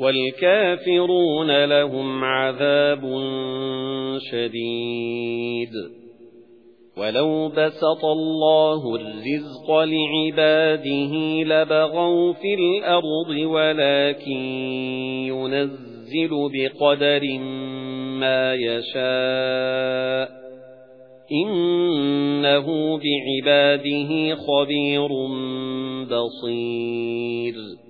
وَالْكَافِرُونَ لَهُمْ عَذَابٌ شَدِيدٌ. وَلَوْ بَسَطَ اللَّهُ الرِّزْقَ لِعِبَادِهِ لَبَغَوْا فِي الْأَرْضِ وَلَكِن يُنَزِّلُ بِقَدَرٍ مَّا يَشَاءُ. إِنَّهُ بِعِبَادِهِ خَبِيرٌ بَصِيرٌ.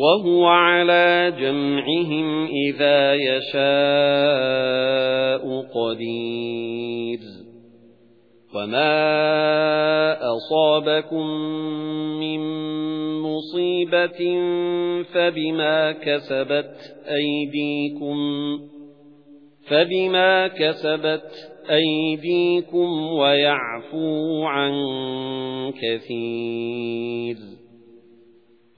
وَهُوَ عَلَى جَمْعِهِمْ إِذَا يَشَاءُ قَدِيرٌ. وَمَا أَصَابَكُم مِّن مُّصِيبَةٍ فَبِمَا كَسَبَتْ أَيْدِيكُمْ فَبِمَا كَسَبَتْ أَيْدِيكُمْ وَيَعْفُو عَن كَثِيرٍ.